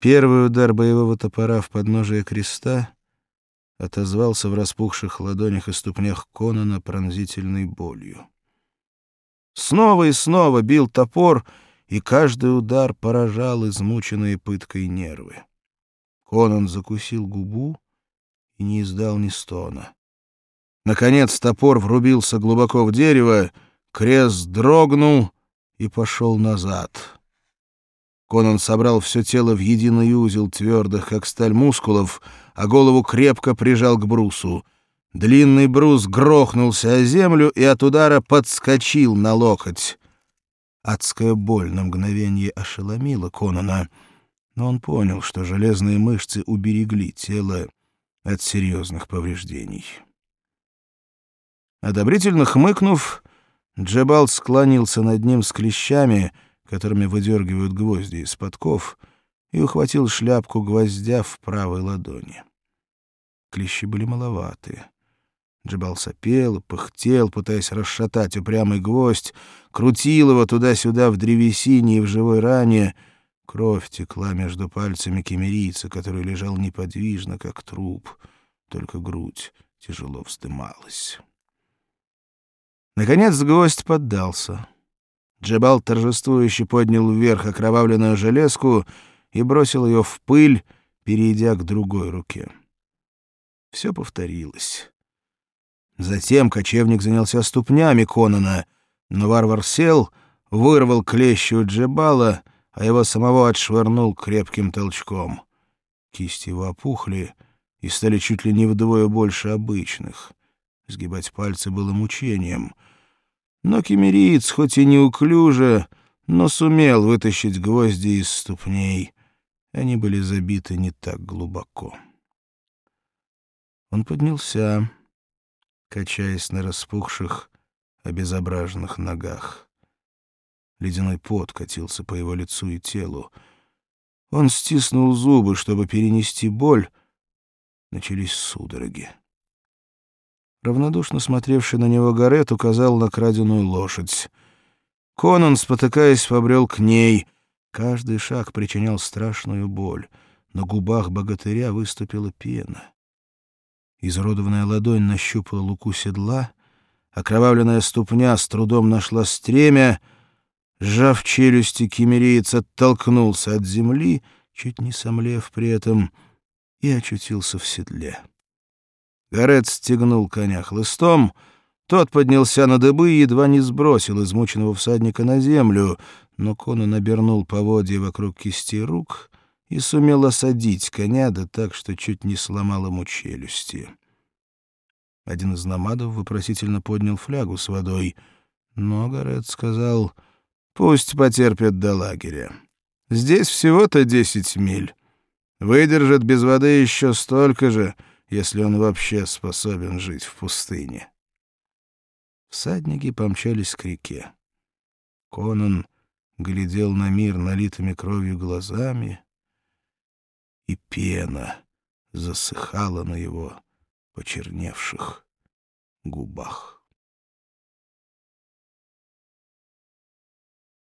Первый удар боевого топора в подножие креста отозвался в распухших ладонях и ступнях Конана пронзительной болью. Снова и снова бил топор, и каждый удар поражал измученные пыткой нервы. Конан закусил губу и не издал ни стона. Наконец топор врубился глубоко в дерево, крест дрогнул и пошел назад. Конан собрал все тело в единый узел твердых, как сталь мускулов, а голову крепко прижал к брусу. Длинный брус грохнулся о землю и от удара подскочил на локоть. Адская боль на мгновение ошеломила Конана, но он понял, что железные мышцы уберегли тело от серьезных повреждений. Одобрительно хмыкнув, Джебал склонился над ним с клещами — которыми выдергивают гвозди из подков, и ухватил шляпку гвоздя в правой ладони. Клещи были маловаты. Джабал сопел, пыхтел, пытаясь расшатать упрямый гвоздь, крутил его туда-сюда в древесине и в живой ране. Кровь текла между пальцами кемерийца, который лежал неподвижно, как труп, только грудь тяжело вздымалась. Наконец гвоздь поддался — Джебал торжествующе поднял вверх окровавленную железку и бросил ее в пыль, перейдя к другой руке. Все повторилось. Затем кочевник занялся ступнями Конана, но варвар сел, вырвал клещи у Джебала, а его самого отшвырнул крепким толчком. Кисти его опухли и стали чуть ли не вдвое больше обычных. Сгибать пальцы было мучением — но кемериец, хоть и неуклюже, но сумел вытащить гвозди из ступней. Они были забиты не так глубоко. Он поднялся, качаясь на распухших, обезображенных ногах. Ледяной пот катился по его лицу и телу. Он стиснул зубы, чтобы перенести боль. Начались судороги. Равнодушно смотревший на него Гарет указал на краденую лошадь. Конан, спотыкаясь, побрел к ней. Каждый шаг причинял страшную боль. На губах богатыря выступила пена. Изродованная ладонь нащупала луку седла, окровавленная ступня с трудом нашла стремя. Сжав челюсти, кемериец оттолкнулся от земли, чуть не сомлев при этом, и очутился в седле. Гарет стегнул коня хлыстом, тот поднялся на дыбы и едва не сбросил измученного всадника на землю, но Конан обернул поводья вокруг кисти рук и сумел осадить коня, да так, что чуть не сломал ему челюсти. Один из намадов вопросительно поднял флягу с водой, но Гарет сказал, «Пусть потерпят до лагеря. Здесь всего-то десять миль. Выдержат без воды еще столько же, если он вообще способен жить в пустыне. Всадники помчались к реке. Конан глядел на мир налитыми кровью глазами, и пена засыхала на его почерневших губах.